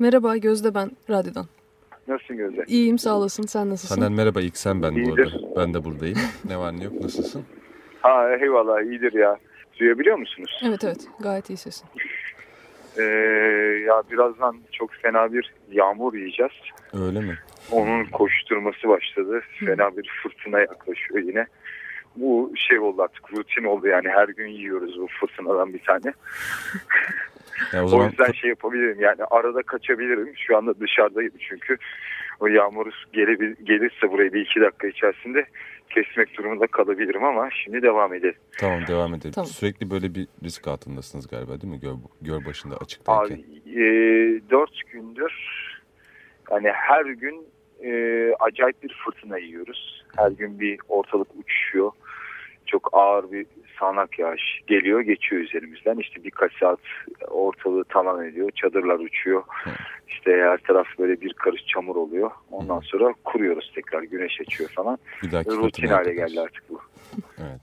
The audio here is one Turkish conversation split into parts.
Merhaba Gözde ben radyodan. Nasılsın Gözde? İyiyim sağ olasın sen nasılsın? Senden merhaba ilk sen ben İyidir. bu arada. Ben de buradayım. ne var ne yok nasılsın? Ha eyvallah iyidir ya. Duyabiliyor musunuz? Evet evet gayet iyi sesin. Ee, ya birazdan çok fena bir yağmur yiyeceğiz. Öyle mi? Onun koşturması başladı. Fena bir fırtına yaklaşıyor yine. Bu şey oldu artık rutin oldu yani her gün yiyoruz bu fırtınadan bir tane. Ya o O, zaman yüzden şey yapabilirim yani arada kaçabilirim. Şu anda dışarıdayım çünkü o yağmur gelirse buraya bir iki dakika içerisinde kesmek durumunda kalabilirim ama şimdi devam edelim. tamam devam edelim. Tamam. Sürekli böyle bir risk altındasınız galiba değil mi? Gör, gör başında Abi açıktayken. e, dört gündür yani her gün e, acayip bir fırtına yiyoruz. Her gün bir ortalık uçuşuyor. Çok ağır bir sağanak yağış geliyor geçiyor üzerimizden. İşte birkaç saat ortalığı talan ediyor. Çadırlar uçuyor. İşte her taraf böyle bir karış çamur oluyor. Ondan sonra kuruyoruz tekrar. Güneş açıyor falan. Bir dahaki Rutin hale geldi artık bu. Evet.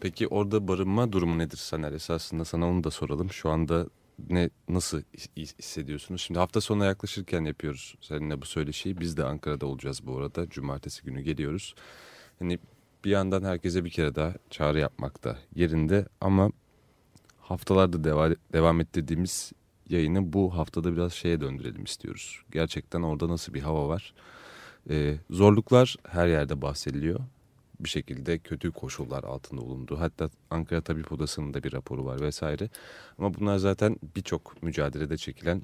Peki orada barınma durumu nedir Saner? Esasında sana onu da soralım. Şu anda ne nasıl his- hissediyorsunuz? Şimdi hafta sonuna yaklaşırken yapıyoruz seninle bu söyleşiyi. Biz de Ankara'da olacağız bu arada. Cumartesi günü geliyoruz. Hani bir yandan herkese bir kere daha çağrı yapmak da yerinde ama haftalarda deva, devam ettirdiğimiz yayını bu haftada biraz şeye döndürelim istiyoruz. Gerçekten orada nasıl bir hava var? Ee, zorluklar her yerde bahsediliyor. Bir şekilde kötü koşullar altında bulundu. Hatta Ankara Tabip Odası'nın da bir raporu var vesaire. Ama bunlar zaten birçok mücadelede çekilen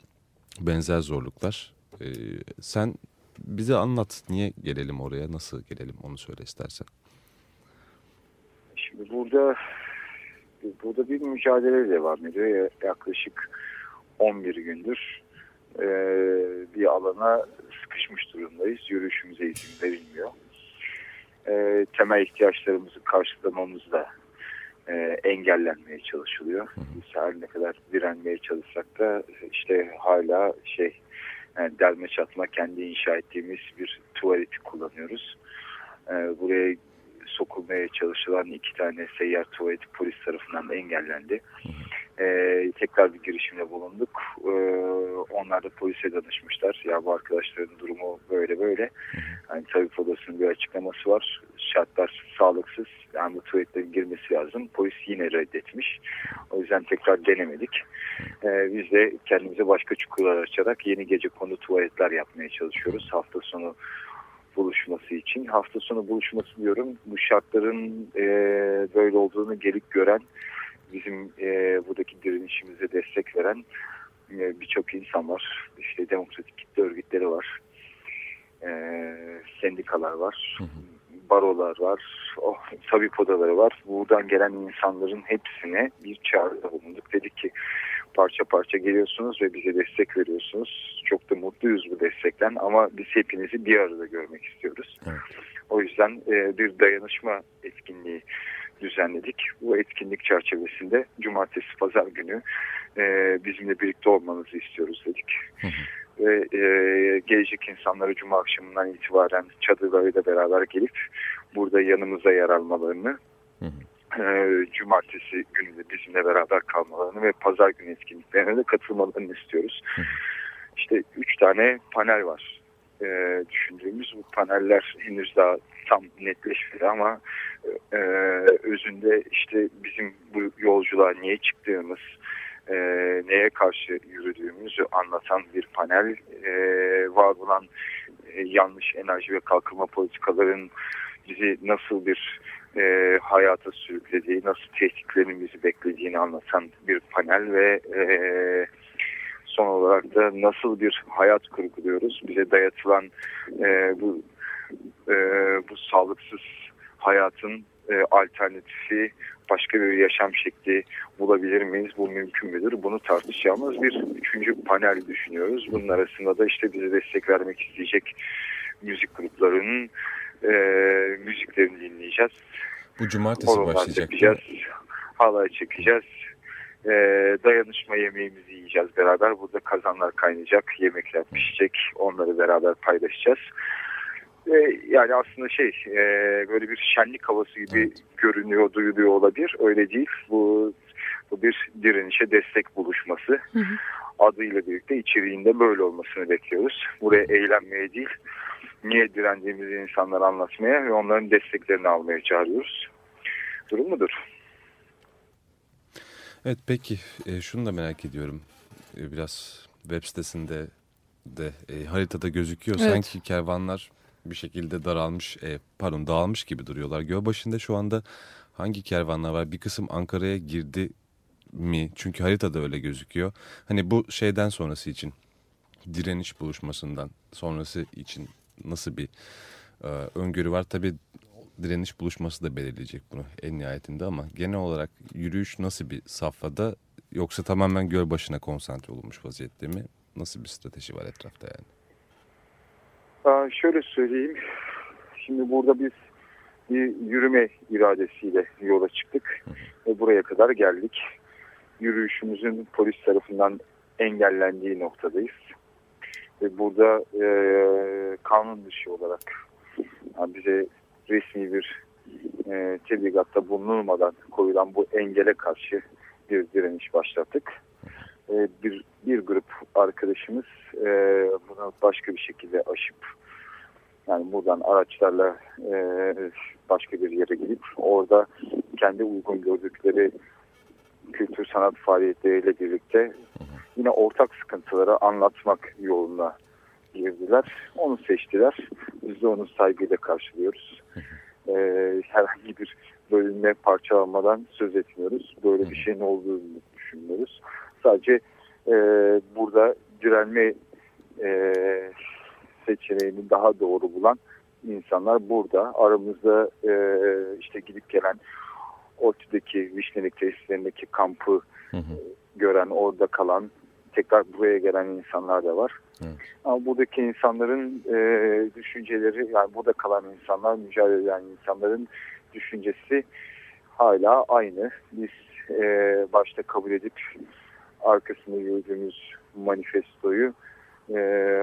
benzer zorluklar. Ee, sen bize anlat. Niye gelelim oraya? Nasıl gelelim? Onu söyle istersen. Burada burada bir mücadele devam ediyor. Ya- Yaklaşık 11 gündür e, bir alana sıkışmış durumdayız. Yürüyüşümüze izin verilmiyor. E, temel ihtiyaçlarımızı karşılamamız da e, engellenmeye çalışılıyor. Biz her ne kadar direnmeye çalışsak da işte hala şey yani delme çatma kendi inşa ettiğimiz bir tuvaleti kullanıyoruz. E, buraya sokulmaya çalışılan iki tane seyyar tuvalet polis tarafından da engellendi. Ee, tekrar bir girişimde bulunduk. Ee, onlar da polise danışmışlar. Ya bu arkadaşların durumu böyle böyle. Yani tabip odasının bir açıklaması var. Şartlar sağlıksız. Yani bu tuvaletlerin girmesi lazım. Polis yine reddetmiş. O yüzden tekrar denemedik. Ee, biz de kendimize başka çukurlar açarak yeni gece konu tuvaletler yapmaya çalışıyoruz. Hafta sonu buluşması için. Hafta sonu buluşması diyorum. Bu şartların e, böyle olduğunu gelip gören, bizim e, buradaki direnişimize destek veren e, birçok insan var. İşte demokratik kitle örgütleri var. E, sendikalar var. Barolar var. Oh, tabip odaları var. Buradan gelen insanların hepsine bir çağrıda bulunduk. Parça parça geliyorsunuz ve bize destek veriyorsunuz. Çok da mutluyuz bu destekten ama biz hepinizi bir arada görmek istiyoruz. Evet. O yüzden e, bir dayanışma etkinliği düzenledik. Bu etkinlik çerçevesinde cumartesi pazar günü e, bizimle birlikte olmanızı istiyoruz dedik. Ve e, gelecek insanları cuma akşamından itibaren çadırlarıyla beraber gelip burada yanımıza yer almalarını hı. E, cumartesi günü de bizimle beraber kalmalarını ve pazar günü etkinliklerine de katılmalarını istiyoruz. İşte üç tane panel var e, düşündüğümüz. Bu paneller henüz daha tam netleşmedi ama e, özünde işte bizim bu yolculuğa niye çıktığımız, e, neye karşı yürüdüğümüzü anlatan bir panel. E, var olan e, yanlış enerji ve kalkınma politikaların bizi nasıl bir e, hayata sürüklediği, nasıl tehditlerin bizi beklediğini anlatan bir panel ve e, son olarak da nasıl bir hayat kurguluyoruz. Bize dayatılan e, bu e, bu sağlıksız hayatın e, alternatifi başka bir yaşam şekli bulabilir miyiz? Bu mümkün müdür? Bunu tartışacağımız bir üçüncü panel düşünüyoruz. Bunun arasında da işte bize destek vermek isteyecek müzik gruplarının e, müziklerini dinleyeceğiz. Bu cumartesi Horonlar başlayacak. çekeceğiz. Halay çekeceğiz. E, dayanışma yemeğimizi yiyeceğiz beraber. Burada kazanlar kaynayacak, yemekler pişecek. Onları beraber paylaşacağız. E, yani aslında şey e, böyle bir şenlik havası gibi Evet. görünüyor, duyuluyor olabilir. Öyle değil. Bu, bu bir direnişe destek buluşması. Hı hı. adıyla birlikte içeriğinde böyle olmasını bekliyoruz. Buraya eğlenmeye değil, niye direndiğimizi insanlara anlatmaya ve onların desteklerini almaya çağırıyoruz. Durum mudur? Evet peki e, şunu da merak ediyorum. E, biraz web sitesinde de e, haritada gözüküyor. Evet. Sanki kervanlar bir şekilde daralmış, e, pardon dağılmış gibi duruyorlar. Gölbaşı'nda şu anda hangi kervanlar var? Bir kısım Ankara'ya girdi mi? Çünkü haritada öyle gözüküyor. Hani bu şeyden sonrası için, direniş buluşmasından sonrası için nasıl bir e, öngörü var? Tabii direniş buluşması da belirleyecek bunu en nihayetinde ama genel olarak yürüyüş nasıl bir safhada yoksa tamamen Gölbaşı'na konsantre olmuş vaziyette mi? Nasıl bir strateji var etrafta yani? Aa, şöyle söyleyeyim. Şimdi burada biz bir yürüme iradesiyle yola çıktık ve buraya kadar geldik. Yürüyüşümüzün polis tarafından engellendiği noktadayız. Ve burada e, kanun dışı olarak yani bize resmi bir e, tebligatta bulunulmadan koyulan bu engele karşı bir direniş başlattık. E, bir, bir grup arkadaşımız e, bunu başka bir şekilde aşıp yani buradan araçlarla e, başka bir yere gidip orada kendi uygun gördükleri kültür sanat faaliyetleriyle birlikte yine ortak sıkıntıları anlatmak yoluna girdiler. Onu seçtiler. Biz de onu saygıyla karşılıyoruz. E, herhangi bir bölünme parçalanmadan söz etmiyoruz. Böyle bir şeyin olduğunu düşünmüyoruz. Sadece e, burada direnme e, seçeneğini daha doğru bulan insanlar burada. Aramızda e, işte gidip gelen ODTÜ'deki Vişnelik tesislerindeki kampı Hı hı. gören, orada kalan, tekrar buraya gelen insanlar da var. Evet. Ama buradaki insanların e, düşünceleri, yani burada kalan insanlar, mücadele eden insanların düşüncesi hala aynı. Biz e, başta kabul edip arkasında yürüdüğümüz manifestoyu e,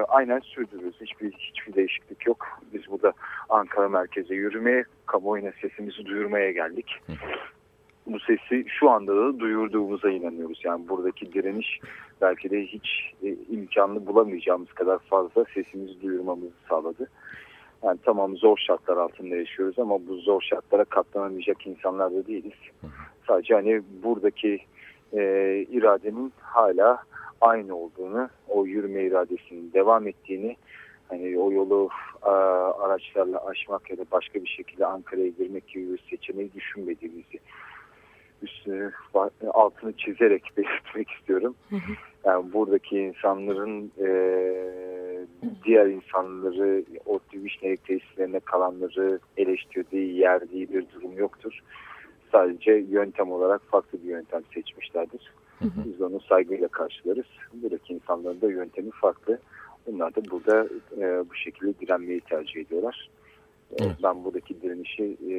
aynen sürdürüyoruz. Hiçbir, hiçbir değişiklik yok. Biz burada Ankara merkeze yürümeye, kamuoyuna sesimizi duyurmaya geldik. Bu sesi şu anda da duyurduğumuza inanıyoruz. Yani buradaki direniş belki de hiç e, imkanlı bulamayacağımız kadar fazla sesimizi duyurmamızı sağladı. Yani tamam zor şartlar altında yaşıyoruz ama bu zor şartlara katlanamayacak insanlar da değiliz. Sadece hani buradaki e, iradenin hala aynı olduğunu, o yürüme iradesinin devam ettiğini, hani o yolu a, araçlarla aşmak ya da başka bir şekilde Ankara'ya girmek gibi bir seçeneği düşünmediğimizi üstünü altını çizerek belirtmek istiyorum. Yani buradaki insanların e, diğer insanları o Vişnelik tesislerine kalanları eleştirdiği, yerdiği bir durum yoktur. Sadece yöntem olarak farklı bir yöntem seçmişlerdir. Biz de onu saygıyla karşılarız. Buradaki insanların da yöntemi farklı. Onlar da burada e, bu şekilde direnmeyi tercih ediyorlar. E, Evet. Ben buradaki direnişi e,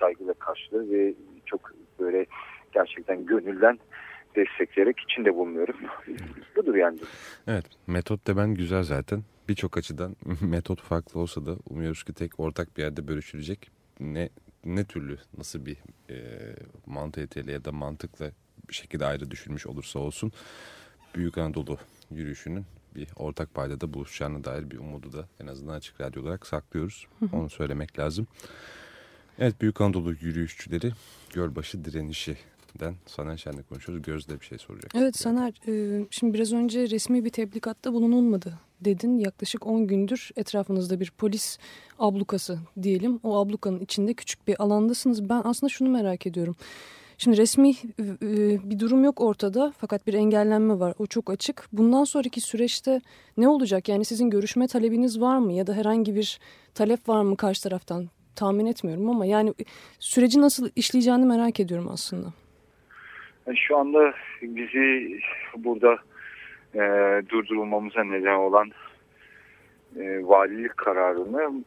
saygıyla karşılar ve çok böyle gerçekten gönülden destekleyerek içinde bulunuyorum. Budur yani. Evet metot da ben güzel zaten. Birçok açıdan metot farklı olsa da umuyoruz ki tek ortak bir yerde bölüşülecek. Ne ne türlü nasıl bir e, mantaliteli ya da mantıkla bir şekilde ayrı düşünmüş olursa olsun Büyük Anadolu yürüyüşünün bir ortak paydada buluşacağına dair bir umudu da en azından açık radyo olarak saklıyoruz. Onu söylemek lazım. Evet Büyük Anadolu yürüyüşçüleri Gölbaşı direnişinden Saner Şen'le konuşuyoruz. Gözde bir şey soracak. Evet Saner, e, şimdi biraz önce resmi bir tebligatta bulunulmadı dedin. Yaklaşık 10 gündür etrafınızda bir polis ablukası diyelim. O ablukanın içinde küçük bir alandasınız. Ben aslında şunu merak ediyorum. Şimdi resmi e, bir durum yok ortada fakat bir engellenme var. O çok açık. Bundan sonraki süreçte ne olacak? Yani sizin görüşme talebiniz var mı? Ya da herhangi bir talep var mı karşı taraftan? Tahmin etmiyorum ama yani süreci nasıl işleyeceğini merak ediyorum aslında. Yani şu anda bizi burada e, durdurulmamıza neden olan e, valilik kararını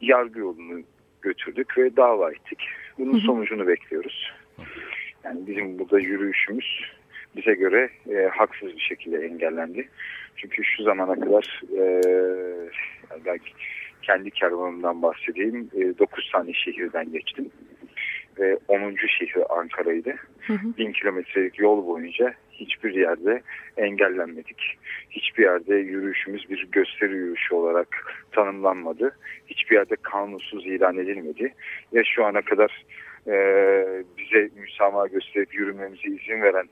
yargı yolunu götürdük ve dava ettik. Bunun sonucunu bekliyoruz. Yani bizim burada yürüyüşümüz bize göre e, haksız bir şekilde engellendi. Çünkü şu zamana kadar e, yani belki kendi kervanımdan bahsedeyim. E, 9 tane şehirden geçtim. Ve 10. şehir Ankara'ydı. Hı hı. Bin kilometrelik yol boyunca hiçbir yerde engellenmedik. Hiçbir yerde yürüyüşümüz bir gösteri yürüyüşü olarak tanımlanmadı. Hiçbir yerde kanunsuz ilan edilmedi. Ya şu ana kadar e, bize müsamaha gösterip yürümemize izin veren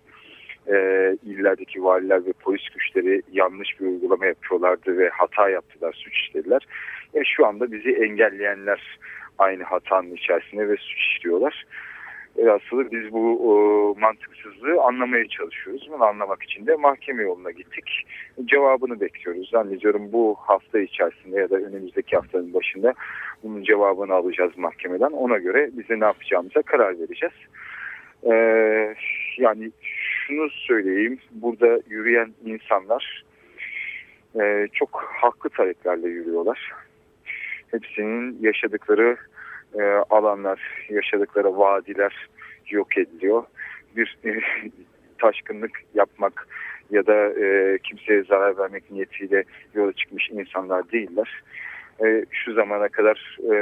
e, illerdeki valiler ve polis güçleri yanlış bir uygulama yapıyorlardı ve hata yaptılar, suç işlediler. E, şu anda bizi engelleyenler aynı hatanın içerisinde ve suç işliyorlar. Aslında biz bu e, mantıksızlığı anlamaya çalışıyoruz. Bunu anlamak için de mahkeme yoluna gittik. Cevabını bekliyoruz. Zannediyorum bu hafta içerisinde ya da önümüzdeki haftanın başında bunun cevabını alacağız mahkemeden. Ona göre bize ne yapacağımıza karar vereceğiz. E, yani şunu söyleyeyim. Burada yürüyen insanlar e, çok haklı taleplerle yürüyorlar. Hepsinin yaşadıkları e, alanlar, yaşadıkları vadiler yok ediliyor. Bir e, taşkınlık yapmak ya da e, kimseye zarar vermek niyetiyle yola çıkmış insanlar değiller. E, şu zamana kadar e,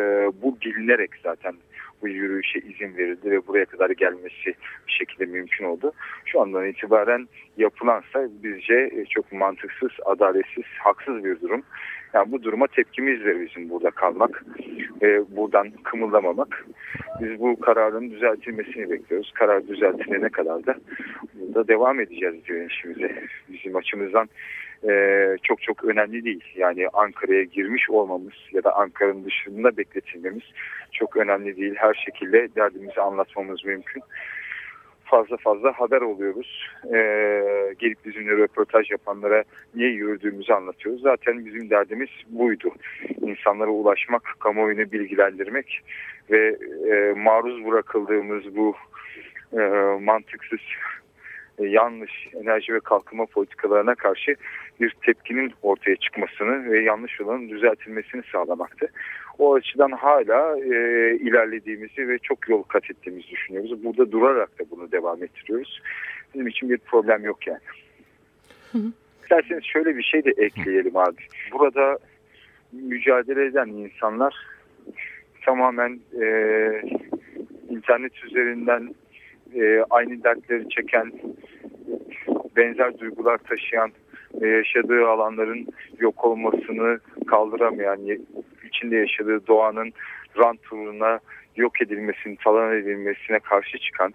bu bilinerek zaten bu yürüyüşe izin verildi ve buraya kadar gelmesi bir şekilde mümkün oldu. Şu andan itibaren yapılansa bizce e, çok mantıksız, adaletsiz, haksız bir durum. Yani bu duruma tepkimizdir bizim burada kalmak ve buradan kımıldamamak. Biz bu kararın düzeltilmesini bekliyoruz. Karar düzeltilene kadar da burada devam edeceğiz direnişimize. Bizim açımızdan e, çok çok önemli değil. Yani Ankara'ya girmiş olmamız ya da Ankara'nın dışında bekletilmemiz çok önemli değil. Her şekilde derdimizi anlatmamız mümkün. Fazla fazla haber oluyoruz. Ee, gelip bizimle röportaj yapanlara niye yürüdüğümüzü anlatıyoruz. Zaten bizim derdimiz buydu. İnsanlara ulaşmak, kamuoyunu bilgilendirmek ve e, maruz bırakıldığımız bu e, mantıksız yanlış enerji ve kalkınma politikalarına karşı bir tepkinin ortaya çıkmasını ve yanlış olanın düzeltilmesini sağlamaktı. O açıdan hala e, ilerlediğimizi ve çok yol kat ettiğimizi düşünüyoruz. Burada durarak da bunu devam ettiriyoruz. Bizim için bir problem yok yani. Hı hı. İsterseniz şöyle bir şey de ekleyelim abi. Burada mücadele eden insanlar tamamen e, internet üzerinden e, aynı dertleri çeken, benzer duygular taşıyan ve yaşadığı alanların yok olmasını kaldıramayan, içinde yaşadığı doğanın rant uğruna yok edilmesini, talan edilmesine karşı çıkan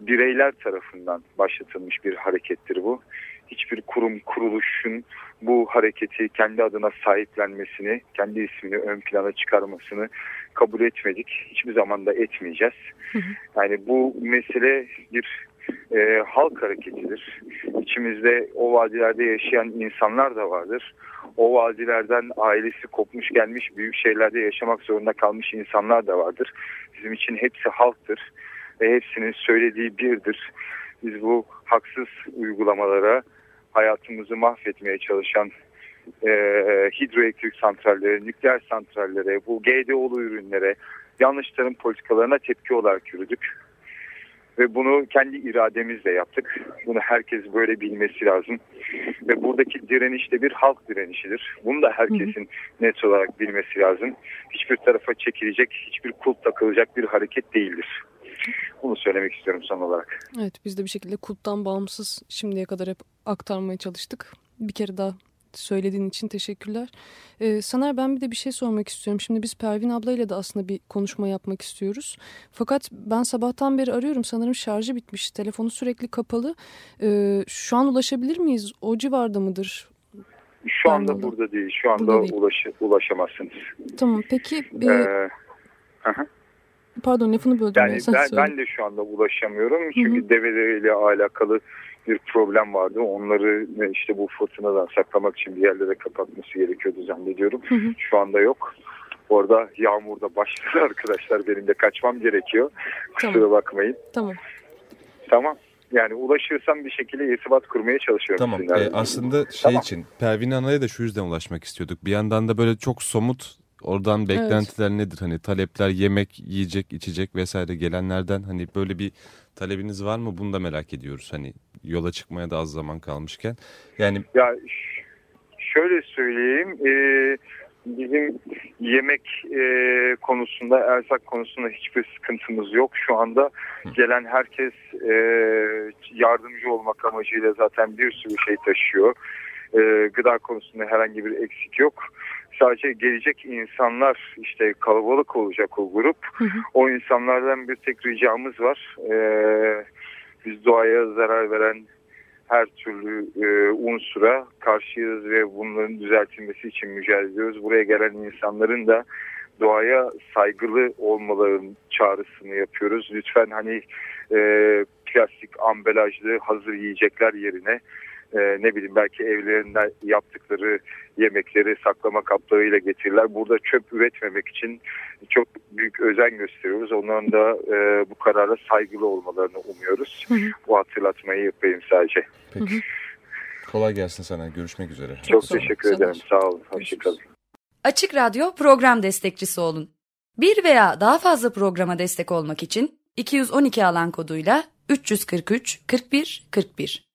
bireyler tarafından başlatılmış bir harekettir bu. Hiçbir kurum, kuruluşun bu hareketi kendi adına sahiplenmesini, kendi ismini ön plana çıkarmasını kabul etmedik. Hiçbir zaman da etmeyeceğiz. Yani bu mesele bir e, halk hareketidir. İçimizde o vadilerde yaşayan insanlar da vardır. O vadilerden ailesi kopmuş gelmiş büyük şehirlerde yaşamak zorunda kalmış insanlar da vardır. Bizim için hepsi halktır ve hepsinin söylediği birdir. Biz bu haksız uygulamalara hayatımızı mahvetmeye çalışan e, hidroelektrik santrallere, nükleer santrallere, bu GDO'lu ürünlere, yanlış tarım politikalarına tepki olarak yürüdük. Ve bunu kendi irademizle yaptık. Bunu herkes böyle bilmesi lazım. Ve buradaki direniş de bir halk direnişidir. Bunu da herkesin net olarak bilmesi lazım. Hiçbir tarafa çekilecek, hiçbir kulp takılacak bir hareket değildir. Bunu söylemek istiyorum son olarak. Evet biz de bir şekilde kulptan bağımsız şimdiye kadar hep aktarmaya çalıştık. Bir kere daha söylediğin için teşekkürler. Ee, Saner ben bir de bir şey sormak istiyorum. Şimdi biz Pervin ablayla da aslında bir konuşma yapmak istiyoruz. Fakat ben sabahtan beri arıyorum. Sanırım şarjı bitmiş. Telefonu sürekli kapalı. Ee, şu an ulaşabilir miyiz? O civarda mıdır? Şu anda Pardon. burada değil. Şu anda değil. Ulaş, ulaşamazsınız. Tamam peki. E, ee, Pardon lafını böldüm. Yani ben, ben de şu anda ulaşamıyorum. Çünkü Hı -hı. develeriyle alakalı bir problem vardı. Onları işte bu fırtınadan saklamak için bir yerlere kapatması gerekiyordu zannediyorum. Hı hı. Şu anda yok. Orada yağmurda başladı arkadaşlar. Benim de kaçmam gerekiyor. Kusura tamam. bakmayın. Tamam. Tamam. Yani ulaşırsam bir şekilde irtibat kurmaya çalışıyorum. Tamam. Ee, aslında şey tamam. için Pervin Ana'ya da şu yüzden ulaşmak istiyorduk. Bir yandan da böyle çok somut Oradan beklentiler evet. nedir? Hani talepler yemek, yiyecek, içecek vesaire gelenlerden hani böyle bir talebiniz var mı? Bunu da merak ediyoruz. Hani yola çıkmaya da az zaman kalmışken. Yani ya şöyle söyleyeyim. E, bizim yemek e, konusunda, ersak konusunda hiçbir sıkıntımız yok. Şu anda gelen herkes e, yardımcı olmak amacıyla zaten bir sürü şey taşıyor. E, gıda konusunda herhangi bir eksik yok. Sadece gelecek insanlar işte kalabalık olacak o grup. Hı hı. O insanlardan bir tek ricamız var. E, biz doğaya zarar veren her türlü e, unsura karşıyız ve bunların düzeltilmesi için mücadele ediyoruz. Buraya gelen insanların da doğaya saygılı olmaların çağrısını yapıyoruz. Lütfen hani e, plastik ambalajlı hazır yiyecekler yerine e, ne bileyim belki evlerinde yaptıkları yemekleri saklama kaplarıyla getirirler. Burada çöp üretmemek için çok büyük özen gösteriyoruz. Onların da e, bu karara saygılı olmalarını umuyoruz. Hı hı. Bu hatırlatmayı yapayım sadece. Peki. Hı hı. Kolay gelsin sana. Görüşmek üzere. Çok, çok teşekkür ederim. ederim. Sağ olun. Hoşçakalın. Açık Radyo program destekçisi olun. Bir veya daha fazla programa destek olmak için 212 alan koduyla 343 41 41